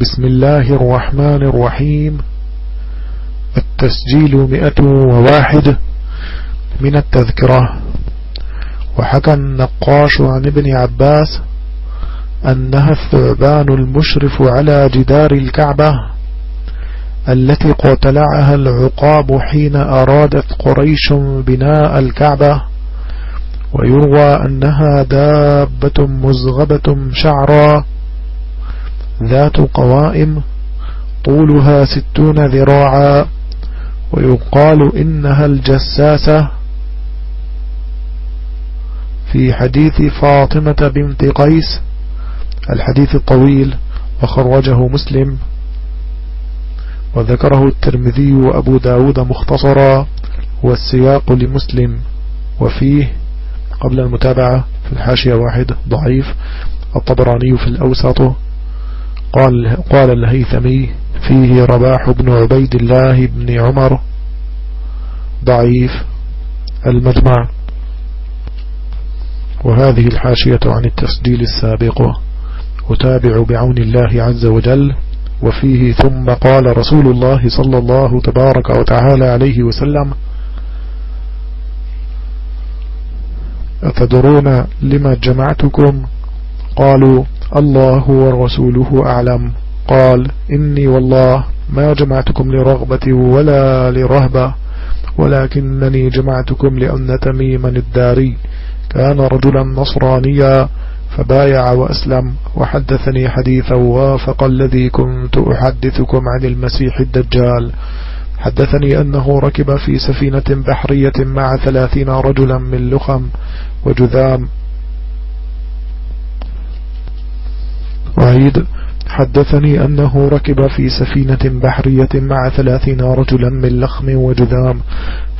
بسم الله الرحمن الرحيم. التسجيل مئة وواحد من التذكرة. وحكى النقاش عن ابن عباس أنها الثعبان المشرف على جدار الكعبة التي قتلعها العقاب حين أرادت قريش بناء الكعبة. ويروى أنها دابة مزغبة شعرا ذات قوائم طولها ستون ذراعا ويقال إنها الجساسة في حديث فاطمة بنت قيس الحديث الطويل وخرجه مسلم وذكره الترمذي وأبو داود مختصرا والسياق لمسلم وفيه قبل المتابعة في الحاشية واحد ضعيف الطبراني في الأوسط قال, قال الهيثمي فيه رباح بن عبيد الله بن عمر. ضعيف المجمع. وهذه الحاشية عن التسجيل السابق. أتابع بعون الله عز وجل. وفيه ثم قال رسول الله صلى الله تبارك وتعالى عليه وسلم أتدرون لما جمعتكم؟ قالوا الله ورسوله أعلم. قال إني والله ما جمعتكم لرغبة ولا لرهبة ولكنني جمعتكم لأن تميما الداري. كان رجلا نصرانيا فبايع وأسلم وحدثني حديثا وافق الذي كنت أحدثكم عن المسيح الدجال. حدثني أنه ركب في سفينة بحرية مع ثلاثين رجلا من لخم وجذام وعيد حدثني أنه ركب في سفينة بحرية مع ثلاثين رجلا من لخم وجذام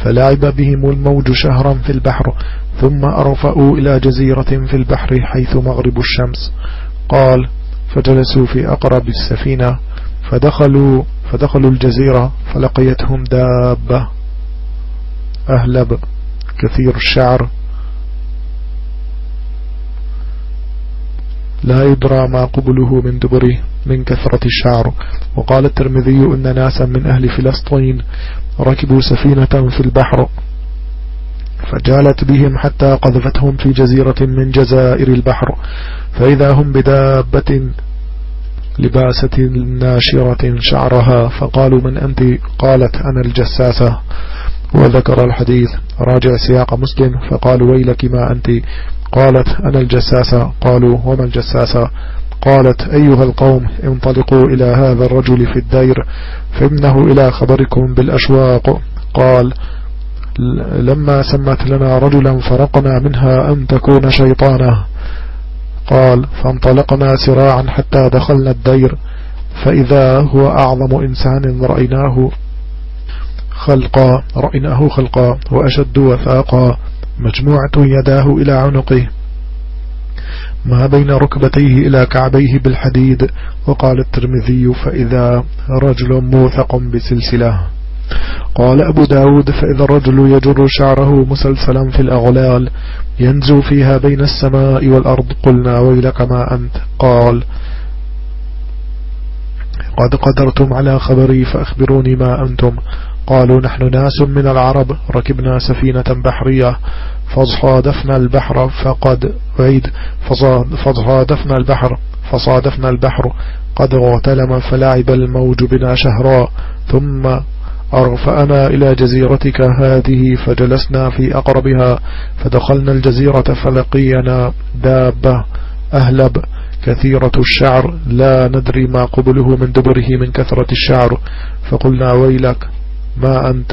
فلعب بهم الموج شهرا في البحر ثم أرفأوا إلى جزيرة في البحر حيث مغرب الشمس. قال فجلسوا في أقرب السفينة فدخلوا, فدخلوا الجزيرة فلقيتهم دابة. أهلب كثير الشعر. لا يدرى ما قبله من دبره من كثرة الشعر. وقال الترمذي إن ناسا من أهل فلسطين ركبوا سفينة في البحر فجالت بهم حتى قذفتهم في جزيرة من جزائر البحر. فإذا هم بدابة لباسة ناشرة شعرها فقالوا من أنت؟ قالت أنا الجساسة. وذكر الحديث. راجع سياق مسلم فقالوا ويلك ما أنت؟ قالت أنا الجساسة قالوا وما الجساسة قالت أيها القوم انطلقوا إلى هذا الرجل في الدير فإنه إلى خبركم بالأشواق. قال لما سمت لنا رجلا فرقنا منها أن تكون شيطانة. قال فانطلقنا سراعا حتى دخلنا الدير فإذا هو أعظم إنسان رأيناه. خلقا رأيناه خلقا وأشد وثاقا مجموعة يداه إلى عنقه. ما بين ركبتيه إلى كعبيه بالحديد وقال الترمذي فإذا رجل موثق بسلسلة. قال أبو داود فإذا الرجل يجر شعره مسلسلا في الأغلال ينزو فيها بين السماء والأرض. قلنا ويلك ما أنت. قال قد قدرتم على خبري فأخبروني ما أنتم. قالوا نحن ناس من العرب ركبنا سفينة بحرية فصادفنا البحر فقد عيد فصادفنا البحر فصادفنا البحر قد اغتلم فلعب الموج بنا شهرا ثم أرفأنا إلى جزيرتك هذه فجلسنا في أقربها فدخلنا الجزيرة فلقينا دابة أهلب كثيرة الشعر لا ندري ما قبله من دبره من كثرة الشعر فقلنا ويلك ما أنت؟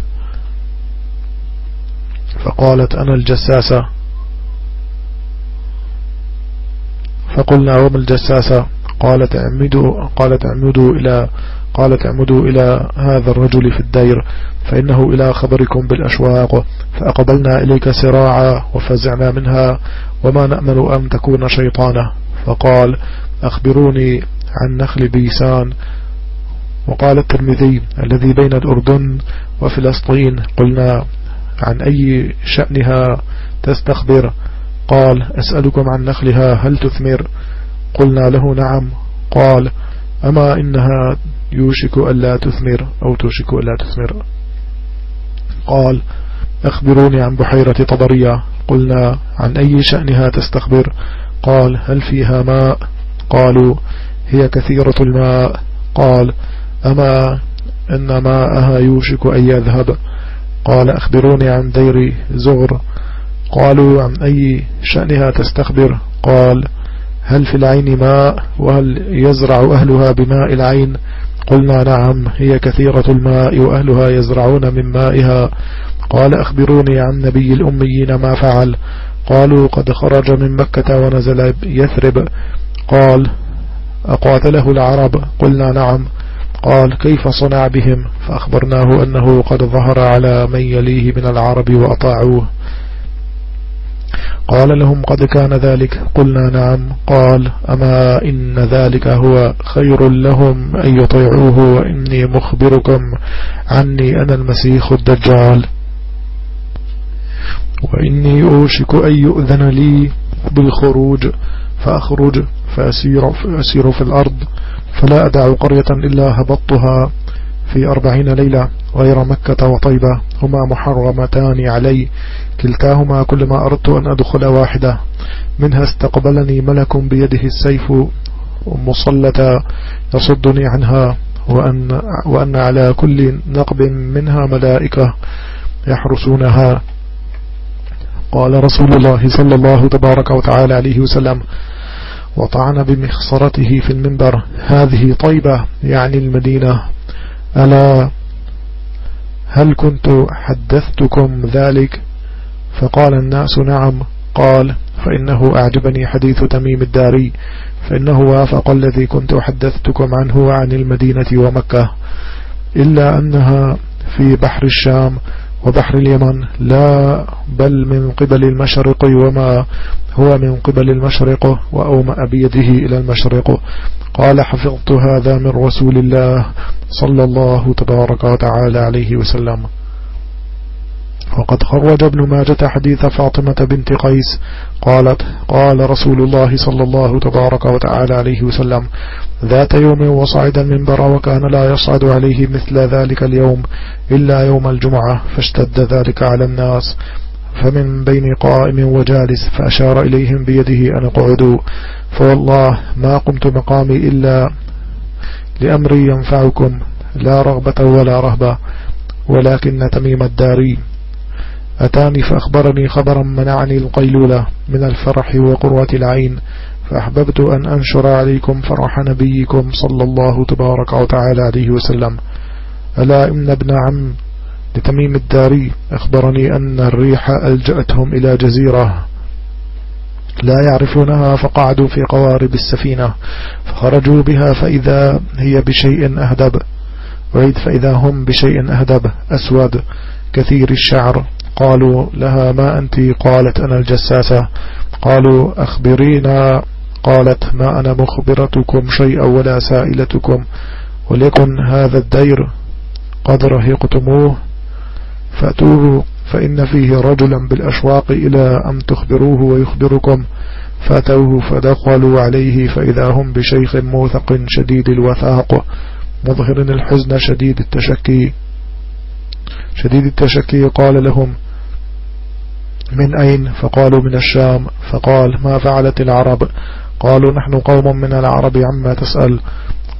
فقالت أنا الجساسة فقلنا وما الجساسة قالت اعمدوا قالت اعمدوا إلى قالت اعمدوا إلى هذا الرجل في الدير فإنه إلى خبركم بالأشواق فأقبلنا إليك سراعا وفزعنا منها وما نأمل أن تكون شيطانة. فقال أخبروني عن نخل بيسان. وقال الترمذي الذي بين الأردن وفلسطين قلنا عن أي شأنها تستخبر؟ قال أسألكم عن نخلها هل تثمر؟ قلنا له نعم. قال أما إنها يوشك ألا تثمر أو توشك ألا تثمر؟ قال أخبروني عن بحيرة طبرية. قلنا عن أي شأنها تستخبر؟ قال هل فيها ماء؟ قالوا هي كثيرة الماء. قال أما إن ماءها يوشك أن يذهب؟ قال أخبروني عن دير زغر. قالوا عن أي شأنها تستخبر؟ قال هل في العين ماء وهل يزرع أهلها بماء العين؟ قلنا نعم هي كثيرة الماء وأهلها يزرعون من مائها. قال أخبروني عن نبي الأميين ما فعل. قالوا قد خرج من مكة ونزل يثرب. قال أقاتله العرب؟ قلنا نعم. قال كيف صنع بهم؟ فأخبرناه أنه قد ظهر على من يليه من العرب وأطاعوه. قال لهم قد كان ذلك؟ قلنا نعم. قال أما إن ذلك هو خير لهم أن يطيعوه وإني مخبركم عني أنا المسيح الدجال. وإني أوشك أن يؤذن لي بالخروج فأخرج فأسير, فأسير في الأرض. فلا أدع قرية إلا هبطتها في أربعين ليلة غير مكة وطيبة هما محرمتان علي. كلتاهما كل ما أردت أن أدخل واحدة. منها استقبلني ملك بيده السيف مصلة يصدني عنها وأن, وأن على كل نقب منها ملائكة يحرسونها. قال رسول الله صلى الله تبارك وتعالى عليه وسلم وطعن بمخصرته في المنبر. هذه طيبة يعني المدينة. ألا هل كنت حدثتكم ذلك؟ فقال الناس نعم. قال فإنه أعجبني حديث تميم الداري. فإنه وافق الذي كنت حدثتكم عنه عن المدينة ومكة. إلا أنها في بحر الشام. وبحر اليمن. لا بل من قبل المشرق وما هو من قبل المشرق وأومأ بيده إلى المشرق. قال حفظت هذا من رسول الله صلى الله تبارك وتعالى عليه وسلم. وقد خرج ابن ماجة حديث فاطمة بنت قيس قالت قال رسول الله صلى الله تبارك وتعالى عليه وسلم ذات يوم وصعد المنبر وكان لا يصعد عليه مثل ذلك اليوم إلا يوم الجمعة فاشتد ذلك على الناس فمن بين قائم وجالس فأشار إليهم بيده أن اقعدوا فوالله ما قمت مقامي إلا لأمري ينفعكم لا رغبة ولا رهبة ولكن تميم الداري. أتاني فأخبرني خبرا منعني القيلولة من الفرح وقروة العين فأحببت أن أنشر عليكم فرح نبيكم صلى الله تبارك وتعالى عليه وسلم. ألا إن ابن عم لتميم الداري أخبرني أن الريح ألجأتهم إلى جزيرة. لا يعرفونها فقعدوا في قوارب السفينة فخرجوا بها فإذا هي بشيء أهدب. وعيد فإذا هم بشيء أهدب أسود كثير الشعر. قالوا لها ما أنت؟ قالت أنا الجساسة. قالوا أخبرينا. قالت ما أنا مخبرتكم شيئا ولا سائلتكم. وليكن هذا الدير قد رهقتموه. فأتوه فإن فيه رجلا بالأشواق إلى أن تخبروه ويخبركم. فأتوه فدخلوا عليه فإذا هم بشيخ موثق شديد الوثاق. مظهر الحزن شديد التشكي. شديد التشكي قال لهم من أين؟ فقالوا من الشام. فقال ما فعلت العرب؟ قالوا نحن قوم من العرب عما تسأل؟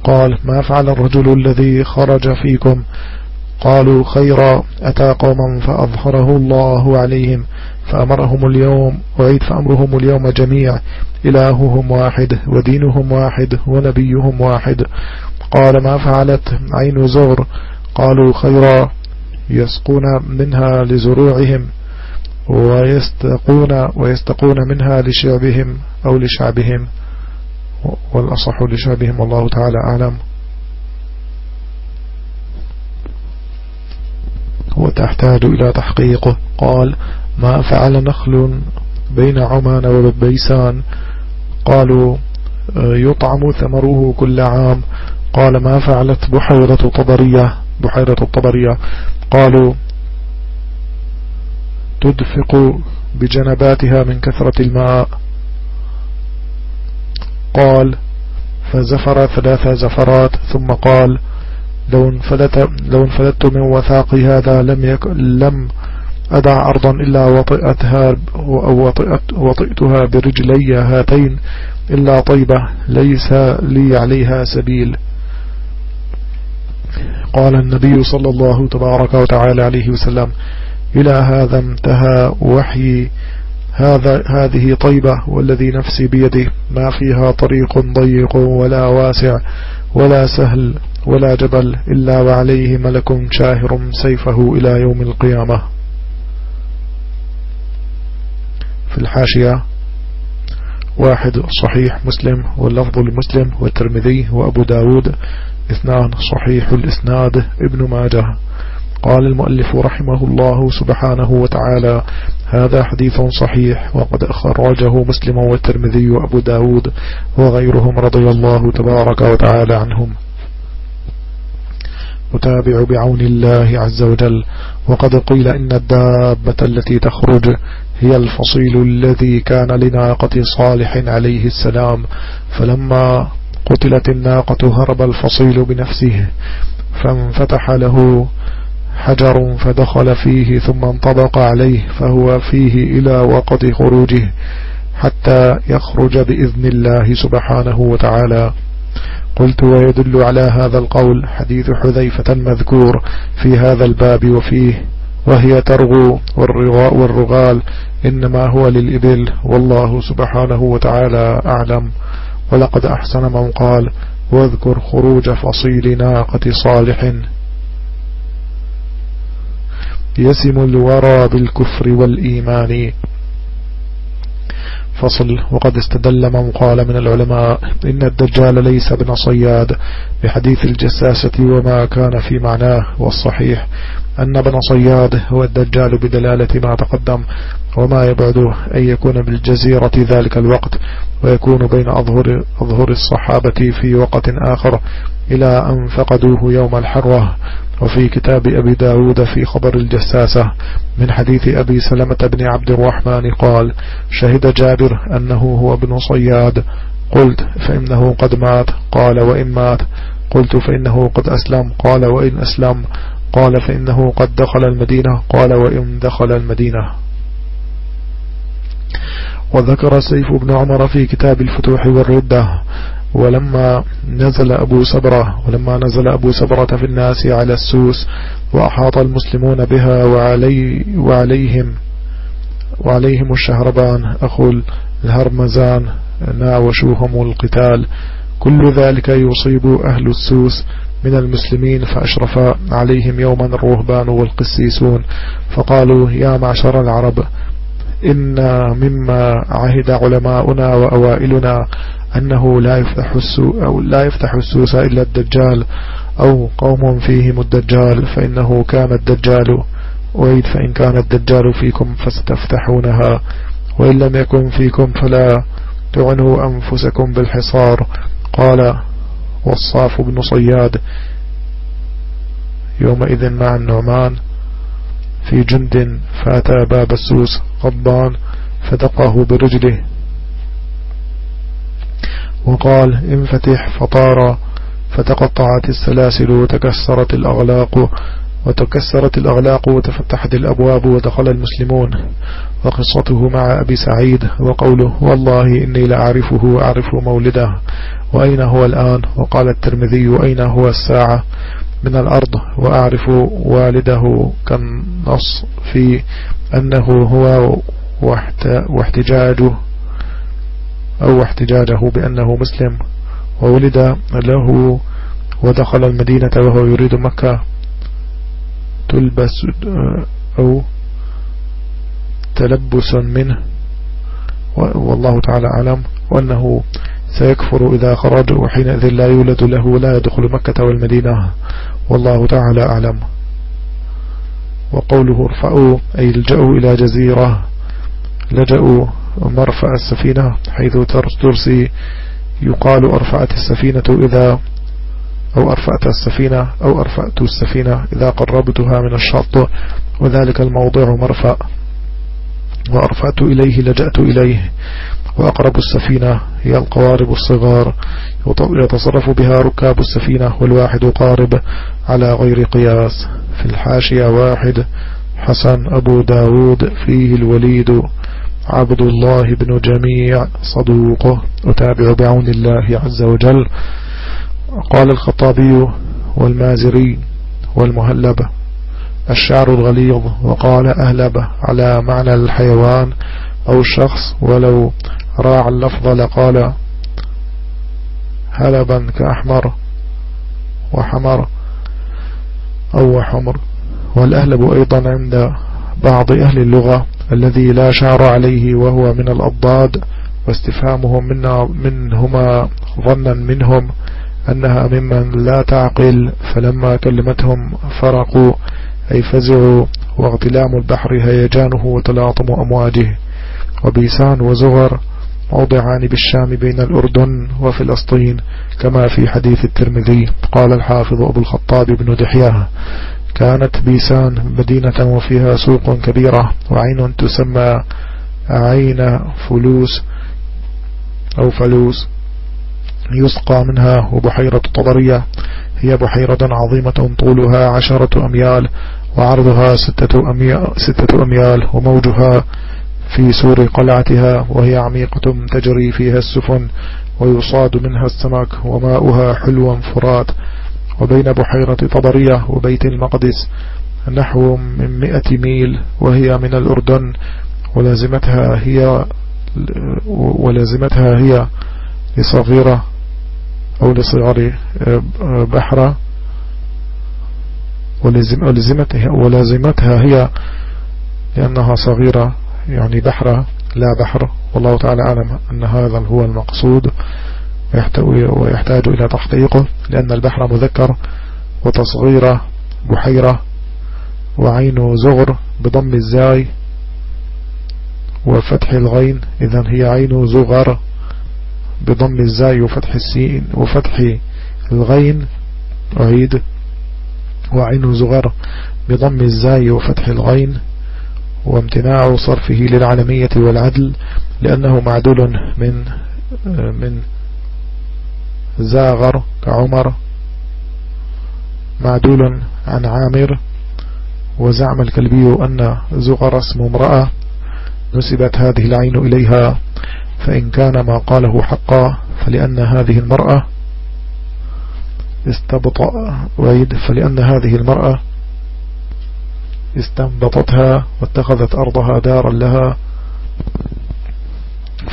قال ما فعل الرجل الذي خرج فيكم؟ قالوا خيرا أتى قوما فأظهره الله عليهم فأمرهم اليوم وعيد فأمرهم اليوم جميع إلههم واحد ودينهم واحد ونبيهم واحد. قال ما فعلت؟ عين زور. قالوا خيرا يسقون منها لزروعهم. ويستقون, ويستقون منها لشعبهم أو لشعبهم والأصح لشعبهم والله تعالى أعلم. وتحتاج إلى تحقيقه قال ما فعل نخل بين عمان وبيسان قالوا يطعم ثمره كل عام. قال ما فعلت بحيرة طبرية؟ بحيرة الطبرية. قالوا تدفق بجنباتها من كثرة الماء. قال فزفر ثلاث زفرات ثم قال لو انفلت, لو انفلت من وثاق هذا لم, يك لم أدع أرضا إلا وطئتها أو وطئت وطئتها برجلي هاتين إلا طيبة ليس لي عليها سبيل. قال النبي صلى الله تبارك وتعالى عليه وسلم إلى هذا انتهى وحي هذا هذه طيبة والذي نفسي بيده. ما فيها طريق ضيق ولا واسع ولا سهل ولا جبل إلا وعليه ملك شاهر سيفه إلى يوم القيامة. في الحاشية واحد صحيح مسلم واللفظ لمسلم والترمذي وأبو داود اثنان صحيح الإسناد ابن ماجه. قال المؤلف رحمه الله سبحانه وتعالى هذا حديث صحيح وقد أخرجه مسلم والترمذي وأبو داود وغيرهم رضي الله تبارك وتعالى عنهم. نتابع بعون الله عز وجل. وقد قيل إن الدابة التي تخرج هي الفصيل الذي كان لناقة صالح عليه السلام فلما قتلت الناقة هرب الفصيل بنفسه فانفتح له حجر فدخل فيه ثم انطبق عليه فهو فيه إلى وقت خروجه حتى يخرج بإذن الله سبحانه وتعالى. قلت ويدل على هذا القول حديث حذيفة المذكور في هذا الباب وفيه وهي ترغو والرغال إنما هو للإبل والله سبحانه وتعالى أعلم. ولقد أحسن من قال واذكر خروج فصيل ناقة صالح. يسم الورى بالكفر والإيمان. فصل. وقد استدل من قال من العلماء إن الدجال ليس ابن صياد بحديث الجساسة وما كان في معناه. والصحيح أن ابن صياد هو الدجال بدلالة ما تقدم. وما يبعد أن يكون بالجزيرة ذلك الوقت. ويكون بين أظهر, أظهر الصحابة في وقت آخر إلى أن فقدوه يوم الحروة وفي كتاب أبي داود في خبر الجساسة من حديث أبي سلمة بن عبد الرحمن قال شهد جابر أنه هو ابن صياد. قلت فإنه قد مات. قال وإن مات. قلت فإنه قد أسلم. قال وإن أسلم. قال فإنه قد دخل المدينة. قال وإن دخل المدينة. وذكر سيف بن عمر في كتاب الفتوح والردة ولما نزل أبو سبرة ولما نزل أبو سبرة في الناس على السوس وأحاط المسلمون بها وعلي وعليهم وعليهم الشهربان أخو الهرمزان ناوشوهم القتال كل ذلك يصيب أهل السوس من المسلمين فأشرف عليهم يوما الرهبان والقسيسون فقالوا يا معشر العرب إن مما عهد علماؤنا وأوائلنا أنه لا يفتح أو لا يفتح السوس إلا الدجال أو قوم فيهم الدجال فإنه كان الدجال. وإذ فإن كان الدجال فيكم فستفتحونها وإن لم يكن فيكم فلا تعنوا أنفسكم بالحصار. قال والصاف بن صياد يومئذ مع النعمان في جند فأتى باب السوس غضبان فدقه برجله. وقال انفتح فطار فتقطعت السلاسل وتكسرت الأغلاق وتكسرت الأغلاق وتفتحت الأبواب ودخل المسلمون. وقصته مع أبي سعيد وقوله والله إني لأعرفه أعرف مولده وأين هو الآن؟ وقال الترمذي أين هو الساعة؟ من الأرض وأعرف والده كالنص في أنه هو واحتجاجه. أو احتجاجه بأنه مسلم وولد له ودخل المدينة وهو يريد مكة. تلبس أو تلبس منه. والله تعالى أعلم وأنه سيكفر إذا خرج وحينئذ لا يولد له ولا يدخل مكة والمدينة. والله تعالى أعلم. وقوله ارفعوا أي الجأوا إلى جزيرة. لجأوا مرفع السفينة حيث ترسي يقال أرفعت السفينة إذا أو أرفعت السفينة أو أرفعت السفينة إذا قربتها من الشط وذلك الموضع مرفع. وأرفعت إليه لجأت إليه. وأقرب السفينة هي القوارب الصغار. يتصرف بها ركاب السفينة والواحد قارب على غير قياس. في الحاشية واحد حسن أبو داود فيه الوليد. عبد الله بن جميع صدوقه أتابع بعون الله عز وجل. قال الخطابي والمازري والمهلب الشعر الغليظ وقال أهلب على معنى الحيوان أو الشخص ولو راع اللفظ لقال هلبا كأحمر وحمر أو حمر. والأهلب أيضا عند بعض أهل اللغة الذي لا شعر عليه وهو من الأضداد واستفهامهم منا منهما ظنا منهم أنها ممن لا تعقل فلما كلمتهم فرقوا أي فزعوا واغتلام البحر هيجانه وتلاطم أمواجه. وبيسان وزغر موضعان بالشام بين الأردن وفلسطين كما في حديث الترمذي قال الحافظ أبو الخطاب بن دحياه. كانت بيسان مدينة وفيها سوق كبيرة وعين تسمى عين فلوس أو فلوس. يسقى منها وبحيرة طبرية. هي بحيرة عظيمة طولها عشرة أميال وعرضها ستة أميال, ستة أميال وموجها في سور قلعتها. وهي عميقة تجري فيها السفن ويصاد منها السمك وماؤها حلو فرات. وبين بحيرة طبرية وبيت المقدس نحو من مئة ميل وهي من الأردن ولازمتها هي ولازمتها هي لصغيرة أو لصغار بحرة ولزمتها, ولازمتها هي لأنها صغيرة يعني بحرة لا بحر والله تعالى أعلم أن هذا هو المقصود ويحتاج إلى تحقيقه لأن البحر مذكر وتصغير بحيرة وعين زغر بضم الزاي وفتح الغين إذا هي عين زغر بضم الزاي وفتح السين وفتح الغين أعيد وعين زغر بضم الزاي وفتح الغين وامتناع صرفه للعالمية والعدل لأنه معدول من من زاغر كعمر معدول عن عامر وزعم الكلبي أن زغر اسم امرأة نسبت هذه العين إليها فإن كان ما قاله حقا فلأن هذه المرأة استبطأ وعيد فلأن هذه المرأة استنبطتها واتخذت أرضها دارا لها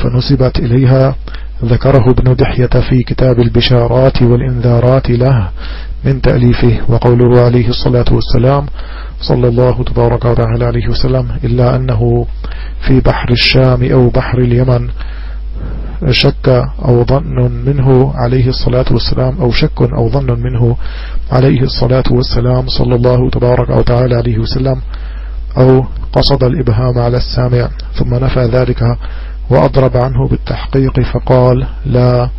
فنسبت إليها ذكره ابن دحية في كتاب البشارات والإنذارات له من تأليفه وقوله عليه الصلاة والسلام صلى الله تبارك وتعالى عليه وسلم إلا أنه في بحر الشام أو بحر اليمن شك أو ظن منه عليه الصلاة والسلام أو شك أو ظن منه عليه الصلاة والسلام صلى الله تبارك وتعالى عليه وسلم أو قصد الإبهام على السامع ثم نفى ذلك وأضرب عنه بالتحقيق فقال لا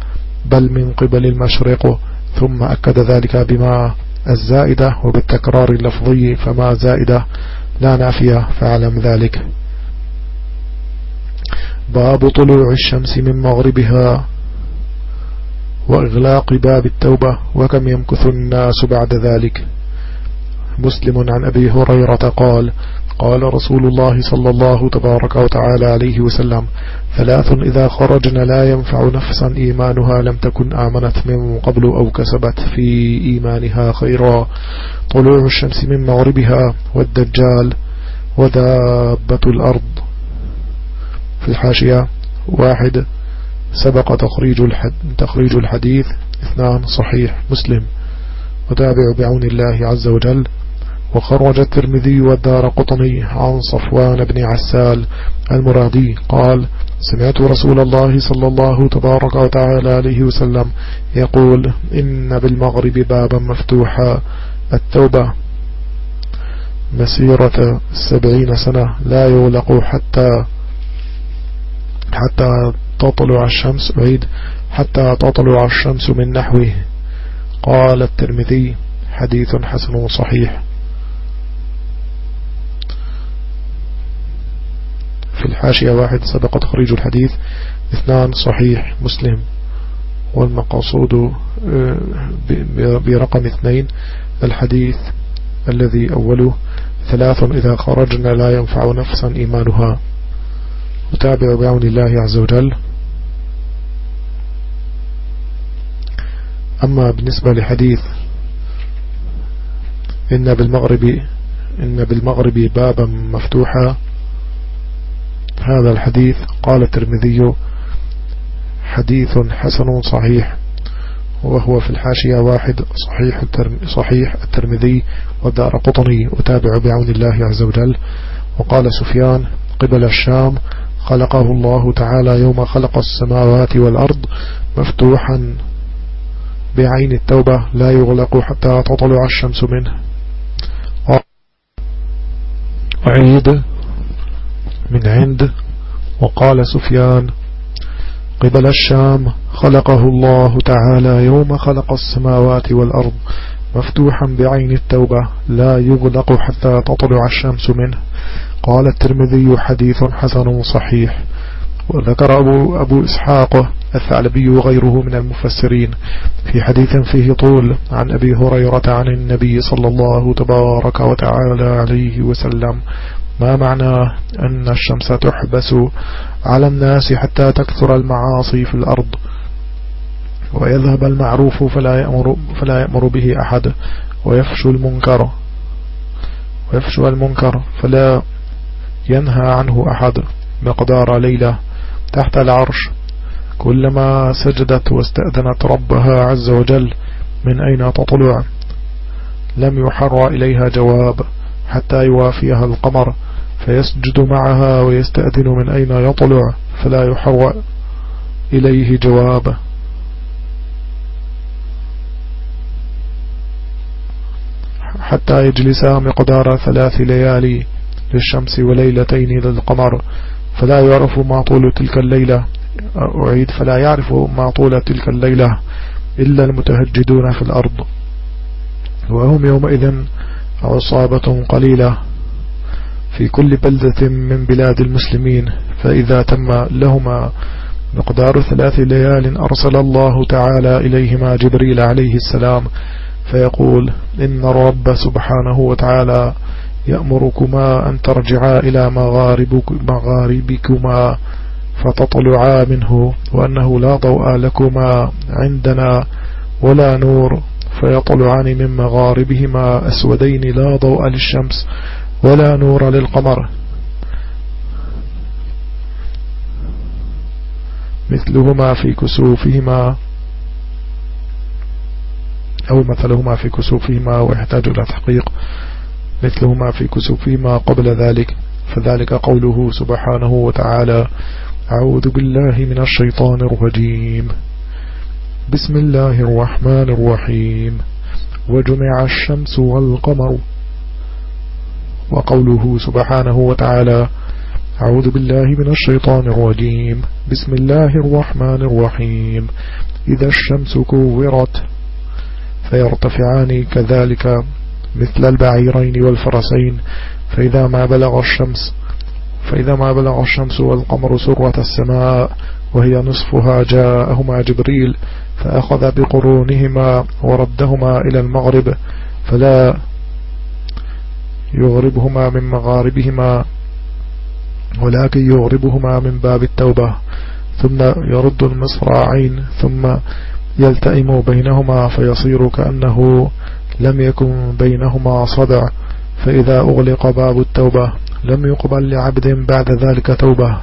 بل من قبل المشرق ثم أكد ذلك بما الزائدة وبالتكرار اللفظي فما زائدة لا نافية فاعلم ذلك. باب طلوع الشمس من مغربها وإغلاق باب التوبة وكم يمكث الناس بعد ذلك. مسلم عن أبي هريرة قال قال رسول الله صلى الله تبارك وتعالى عليه وسلم ثلاث إذا خرجن لا ينفع نفسا إيمانها لم تكن آمنت من قبل أو كسبت في إيمانها خيرا. طلوع الشمس من مغربها والدجال ودابة الأرض. في الحاشية واحد سبق تخريج, الحد تخريج الحديث. اثنان صحيح مسلم. وتابع بعون الله عز وجل. وخرج الترمذي والدار قطني عن صفوان بن عسال المرادي قال سمعت رسول الله صلى الله تبارك وتعالى عليه وسلم يقول إن بالمغرب بابا مفتوحا التوبة مسيرة سبعين سنة لا يغلق حتى حتى تطلع الشمس عيد حتى تطلع الشمس من نحوه. قال الترمذي حديث حسن صحيح. في الحاشية واحد سبق تخريج الحديث. اثنان صحيح مسلم. والمقصود آه، برقم اثنين الحديث الذي أوله. ثلاث إذا خرجنا لا ينفع نفسا إيمانها. وتابع بعون الله عز وجل. أما بالنسبة لحديث إن بالمغرب إن بالمغرب بابا مفتوحا. هذا الحديث قال الترمذي حديث حسن صحيح وهو في الحاشية واحد صحيح صحيح الترمذي والدار قطني وتابع بعون الله عز وجل. وقال سفيان قبل الشام خلقه الله تعالى يوم خلق السماوات والأرض مفتوحا بعين التوبة لا يغلق حتى تطلع الشمس منه. وعيد من عند وقال سفيان قبل الشام خلقه الله تعالى يوم خلق السماوات والأرض مفتوحا بعين التوبة لا يغلق حتى تطلع الشمس منه. قال الترمذي حديث حسن صحيح. وذكر أبو, أبو إسحاق الثعلبي وغيره من المفسرين في حديث فيه طول عن أبي هريرة عن النبي صلى الله تبارك وتعالى عليه وسلم. ما معنى أن الشمس تحبس على الناس حتى تكثر المعاصي في الأرض؟ ويذهب المعروف فلا يأمر, فلا يأمر به أحد ويفشو المنكر. ويفشو المنكر فلا ينهى عنه أحد. مقدار ليلة تحت العرش. كلما سجدت واستأذنت ربها عز وجل من أين تطلع؟ لم يحر إليها جواب حتى يوافيها القمر. فيسجد معها ويستأذن من أين يطلع فلا يحر إليه جواب حتى يجلسا مقدار ثلاث ليالي للشمس وليلتين للقمر فلا يعرف ما طول تلك الليلة. أعيد فلا يعرف ما طول تلك الليلة إلا المتهجدون في الأرض. وهم يومئذ عصابة قليلة. في كل بلدة من بلاد المسلمين فإذا تم لهما مقدار ثلاث ليال أرسل الله تعالى إليهما جبريل عليه السلام فيقول إن الرب سبحانه وتعالى يأمركما أن ترجعا إلى مغاربك مغاربكما فتطلعا منه وأنه لا ضوء لكما عندنا ولا نور فيطلعان من مغاربهما أسودين لا ضوء للشمس ولا نور للقمر. مثلهما في كسوفهما أو مثلهما في كسوفهما ويحتاج إلى تحقيق مثلهما في كسوفهما قبل ذلك. فذلك قوله سبحانه وتعالى أعوذ بالله من الشيطان الرجيم. بسم الله الرحمن الرحيم. وجمع الشمس والقمر وقوله سبحانه وتعالى أعوذ بالله من الشيطان الرجيم. بسم الله الرحمن الرحيم. إذا الشمس كورت فيرتفعان كذلك مثل البعيرين والفرسين. فإذا ما بلغ الشمس فإذا ما بلغ الشمس والقمر سرة السماء وهي نصفها جاءهما جبريل فأخذ بقرونهما وردهما إلى المغرب. فلا يغربهما من مغاربهما ولكن يغربهما من باب التوبة. ثم يرد المصراعين ثم يلتئم بينهما فيصير كأنه لم يكن بينهما صدع. فإذا أغلق باب التوبة لم يقبل لعبد بعد ذلك توبة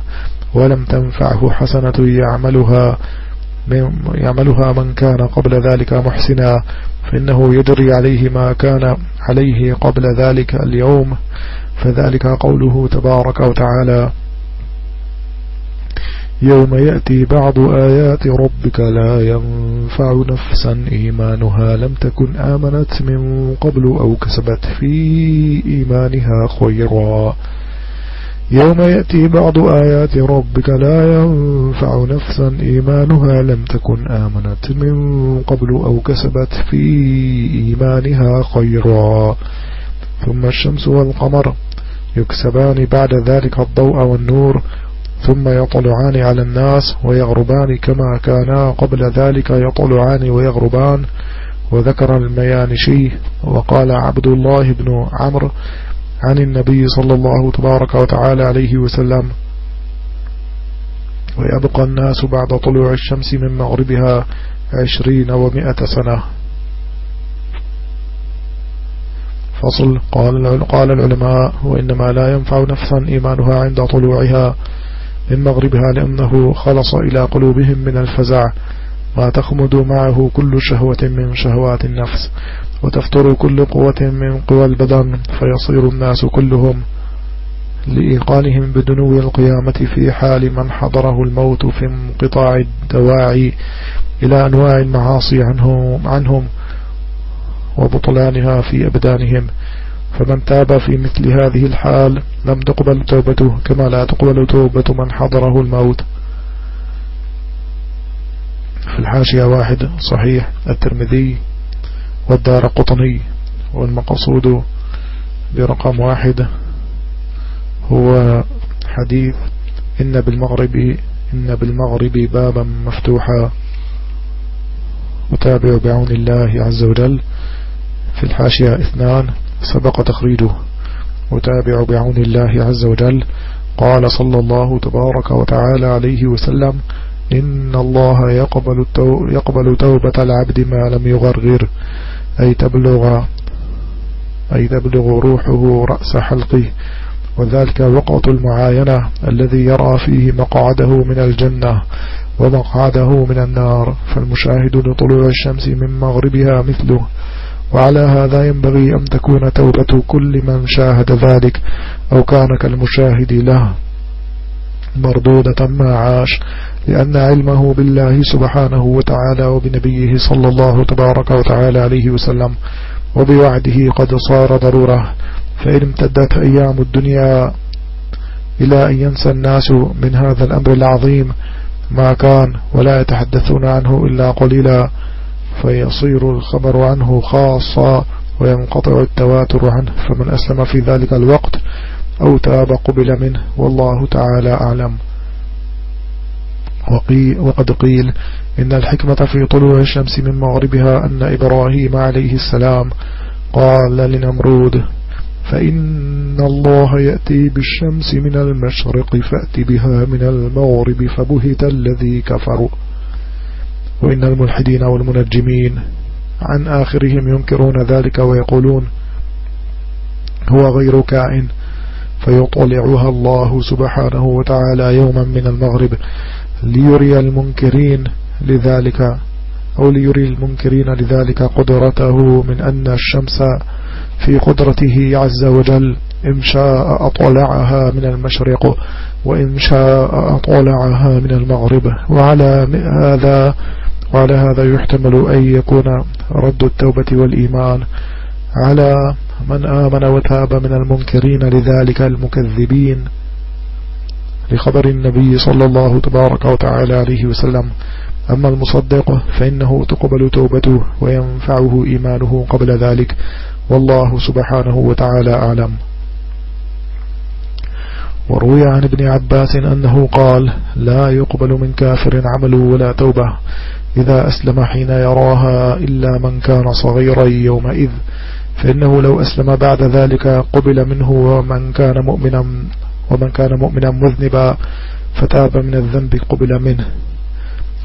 ولم تنفعه حسنة يعملها يعملها من كان قبل ذلك محسنا. فإنه يجري عليه ما كان عليه قبل ذلك اليوم فذلك قوله تبارك وتعالى يوم يأتي بعض آيات ربك لا ينفع نفسا إيمانها لم تكن آمنت من قبل أو كسبت في إيمانها خيرا. يوم يأتي بعض آيات ربك لا ينفع نفسا إيمانها لم تكن آمنت من قبل أو كسبت في إيمانها خيرا. ثم الشمس والقمر يكسبان بعد ذلك الضوء والنور ثم يطلعان على الناس ويغربان كما كانا قبل ذلك يطلعان ويغربان. وذكر الميانشي وقال عبد الله بن عمرو عن النبي صلى الله تبارك وتعالى عليه وسلم. ويبقى الناس بعد طلوع الشمس من مغربها عشرين ومئة سنة. فصل. قال, قال العلماء وإنما لا ينفع نفسا إيمانها عند طلوعها من مغربها لأنه خلص إلى قلوبهم من الفزع. ما تخمد معه كل شهوة من شهوات النفس. وتفتر كل قوة من قوى البدن فيصير الناس كلهم لإيقانهم بدنو القيامة في حال من حضره الموت في انقطاع الدواعي إلى أنواع المعاصي عنهم, وبطلانها في أبدانهم. فمن تاب في مثل هذه الحال لم تقبل توبته كما لا تقبل توبة من حضره الموت. في الحاشية واحد صحيح الترمذي والدار قطني والمقصود برقم واحد هو حديث إن بالمغرب إن بالمغرب بابا مفتوحا وتابع بعون الله عز وجل في الحاشية اثنان سبق تخريجه وتابع بعون الله عز وجل قال صلى الله تبارك وتعالى عليه وسلم إن الله يقبل, التو يقبل توبة العبد ما لم يغرغر أي تبلغ أي تبلغ روحه رأس حلقه. وذلك وقت المعاينة الذي يرى فيه مقعده من الجنة ومقعده من النار. فالمشاهد لطلوع الشمس من مغربها مثله. وعلى هذا ينبغي أن تكون توبة كل من شاهد ذلك أو كان كالمشاهد له. مردودة ما عاش. لأن علمه بالله سبحانه وتعالى وبنبيه صلى الله تبارك وتعالى عليه وسلم وبوعده قد صار ضرورة. فإن امتدت أيام الدنيا إلى أن ينسى الناس من هذا الأمر العظيم ما كان ولا يتحدثون عنه إلا قليلا فيصير الخبر عنه خاصا وينقطع التواتر عنه. فمن أسلم في ذلك الوقت أو تاب قبل منه والله تعالى أعلم. وقد قيل إن الحكمة في طلوع الشمس من مغربها أن إبراهيم عليه السلام قال لنمرود فإن الله يأتي بالشمس من المشرق فأت بها من المغرب فبهت الذي كفروا. وإن الملحدين والمنجمين عن آخرهم ينكرون ذلك ويقولون هو غير كائن فيطلعها الله سبحانه وتعالى يوما من المغرب. ليري المنكرين لذلك أو ليري المنكرين لذلك قدرته من أن الشمس في قدرته عز وجل إن شاء أطلعها من المشرق وإن شاء أطلعها من المغرب. وعلى هذا وعلى هذا يحتمل أن يكون رد التوبة والإيمان على من آمن وتاب من المنكرين لذلك المكذبين. لخبر النبي صلى الله تبارك وتعالى عليه وسلم. أما المصدق فإنه تقبل توبته وينفعه إيمانه قبل ذلك. والله سبحانه وتعالى أعلم. وروي عن ابن عباس أنه قال لا يقبل من كافر عمل ولا توبة إذا أسلم حين يراها إلا من كان صغيرا يومئذ. فإنه لو أسلم بعد ذلك قبل منه ومن كان مؤمنا ومن كان مؤمنا مذنبا فتاب من الذنب قبل منه.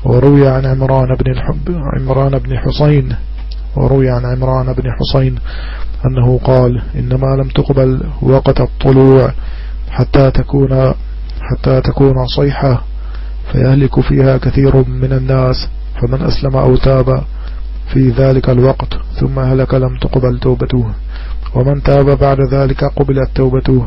وروي عن عمران بن الحب عمران بن حسين وروي عن عمران بن حسين أنه قال إنما لم تقبل وقت الطلوع حتى تكون حتى تكون صيحة فيهلك فيها كثير من الناس. فمن أسلم أو تاب في ذلك الوقت ثم هلك لم تقبل توبته. ومن تاب بعد ذلك قبلت توبته.